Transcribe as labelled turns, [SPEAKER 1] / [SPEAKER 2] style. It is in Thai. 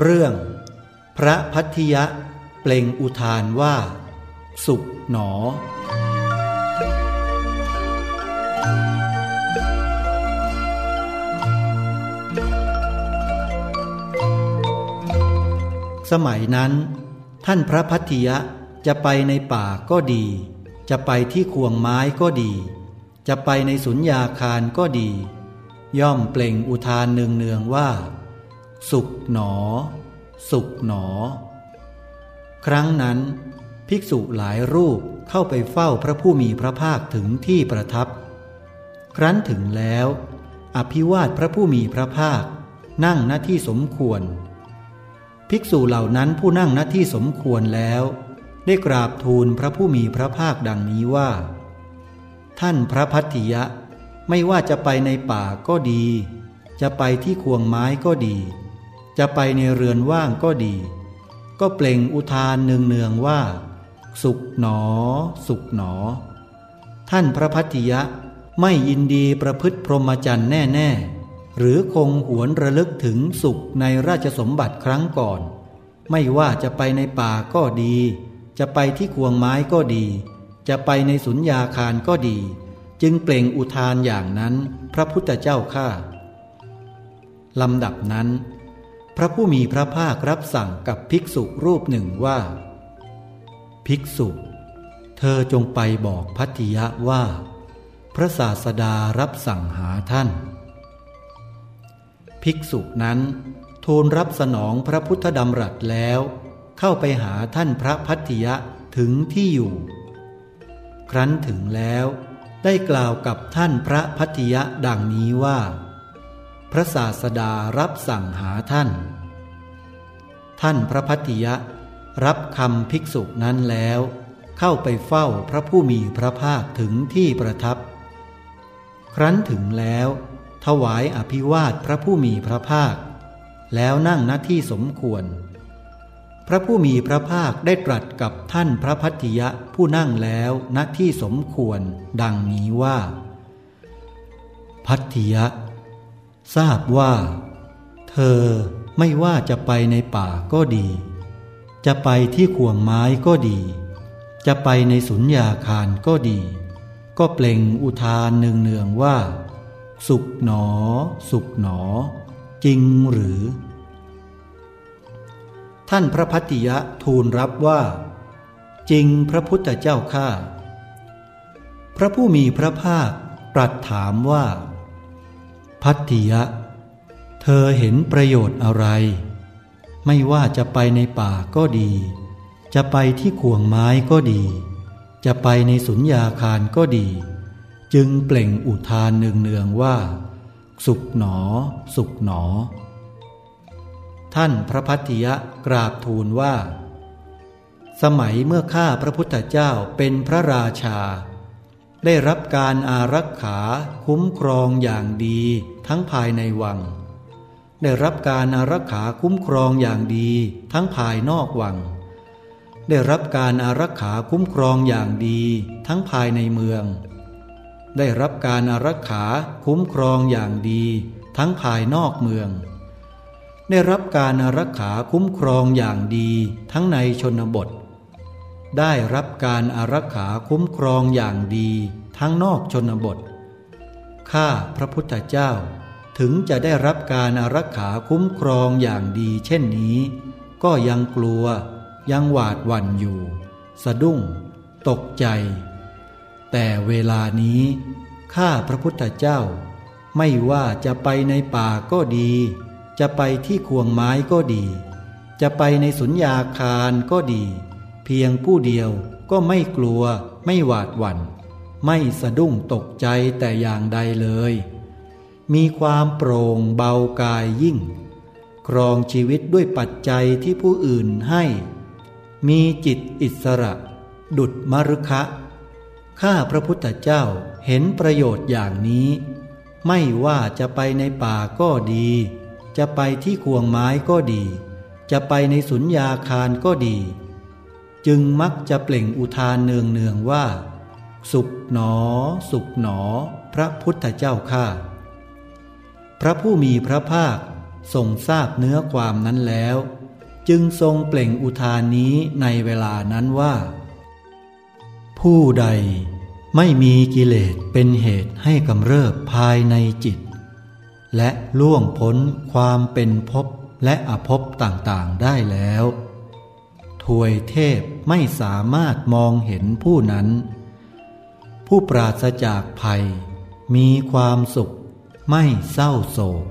[SPEAKER 1] เรื่อง พระพัทยะเปล่งอุทานว่า สุขหนอ สมัยนั้น ท่านพระพัทยะจะไปในป่าก็ดี จะไปที่ควงไม้ก็ดี จะไปในสุญญาคารก็ดี ย่อมเปล่งอุทานเนืองๆว่า สุขหนอ สุขหนอ ครั้งนั้นภิกษุหลายรูปเข้าไปเฝ้าพระผู้มีพระภาคถึงที่ประทับ ครั้นถึงแล้ว อภิวาทพระผู้มีพระภาค นั่งหน้าที่สมควร ภิกษุเหล่านั้นผู้นั่งหน้าที่สมควรแล้ว ได้กราบทูลพระผู้มีพระภาคดังนี้ว่า ท่านพระพัทธิยะ ไม่ว่าจะไปในป่าก็ดี จะไปที่ควงไม้ก็ดี จะไปในเรือนว่างก็ดี ก็เปล่งอุทานเนืองๆว่า สุขหนอ สุขหนอ ท่านพระพัทธิยะไม่ยินดีประพฤติพรหมจรรย์แน่ๆ หรือคงหวนระลึกถึงสุขในราชสมบัติครั้งก่อน ไม่ว่าจะไปในป่าก็ดี จะไปที่ควงไม้ก็ดี จะไปในสุญญาคารก็ดี จึงเปล่งอุทานอย่างนั้นพระพุทธเจ้าข้าลำดับนั้น พระผู้มีพระภาครับสั่งกับภิกษุรูปหนึ่งว่า ภิกษุ เธอจงไปบอกพัทธิยะว่า พระศาสดารับสั่งหาท่าน ภิกษุนั้นทูลรับสนองพระพุทธดำรัสแล้ว เข้าไปหาท่านพระพัทธิยะถึงที่อยู่ ครั้นถึงแล้วได้กล่าวกับท่านพระพัทธิยะดังนี้ว่า พระศาสดารับสั่งหาท่าน ท่านพระพัทธิยะ รับคำภิกษุนั้นแล้ว เข้าไปเฝ้าพระผู้มีพระภาคถึงที่ประทับ ครั้นถึงแล้ว ถวายอภิวาทพระผู้มีพระภาค แล้วนั่งหน้าที่สมควร พระผู้มีพระภาคได้ตรัสกับท่านพระพัทธิยะผู้นั่งแล้วณที่สมควร ดังนี้ว่า พัทธิยะ ทราบว่า เธอไม่ว่าจะไปในป่าก็ดี จะไปที่ขวงไม้ก็ดี จะไปในสุญญาคารก็ดี ก็เปล่งอุทานเนืองๆว่า สุขหนอ สุขหนอ จริงหรือ ท่านพระพัติยะทูลรับว่า จริงพระพุทธเจ้าข้าพระผู้มีพระภาคตรัสถามว่า พัทติยะ เธอเห็นประโยชน์อะไร ไม่ว่าจะไปในป่าก็ดี จะไปที่ข่วงไม้ก็ดี จะไปในสุญญาคารก็ดี จึงเปล่งอุทานเนืองๆว่า สุขหนอ สุขหนอ ท่านพระพัทธิยะกราบทูลว่า สมัยเมื่อข้าพระพุทธเจ้าเป็นพระราชา ได้รับการอารักขาคุ้มครองอย่างดีทั้งภายในวัง ได้รับการอารักขาคุ้มครองอย่างดีทั้งภายนอกวัง ได้รับการอารักขาคุ้มครองอย่างดีทั้งภายในเมือง ได้รับการอารักขาคุ้มครองอย่างดีทั้งภายนอกเมือง ได้รับการอารักขาคุ้มครองอย่างดีทั้งในชนบท ได้รับการอารักขาคุ้มครองอย่างดีทั้งนอกชนบท ข้าพระพุทธเจ้า ถึงจะได้รับการอารักขาคุ้มครองอย่างดีเช่นนี้ ก็ยังกลัวยังหวาดหวั่นอยู่ สะดุ้ง ตกใจ แต่เวลานี้ ข้าพระพุทธเจ้า ไม่ว่าจะไปในป่าก็ดี จะไปที่ควงไม้ก็ดี จะไปในสุญญาคารก็ดี เพียงผู้เดียวก็ไม่กลัวไม่หวาดหวัน่น ไม่สะดุ้งตกใจแต่อย่างใดเลย มีความโปร่งเบากายยิ่ง ครองชีวิตด้วยปัจจัยที่ผู้อื่นให้ มีจิตอิสระ ดุดมรุคะ ข้าพระพุทธเจ้าเห็นประโยชน์อย่างนี้ ไม่ว่าจะไปในป่าก็ดี จะไปที่ควงไม้ก็ดี จะไปในสุญญาคารก็ดี จึงมักจะเปล่งอุทานเนืองเนืองว่า สุขหนอ สุขหนอ พระพุทธเจ้าข้าพระผู้มีพระภาคทรงทราบเนื้อความนั้นแล้ว จึงทรงเปล่งอุทานนี้ในเวลานั้นว่า ผู้ใดไม่มีกิเลสเป็นเหตุให้กำเริบภายในจิต และล่วงพ้นความเป็นภพและอภพต่างๆได้แล้ว ถวยเทพไม่สามารถมองเห็นผู้นั้น ผู้ปราศจากภัย มีความสุขไม่เศร้าโศก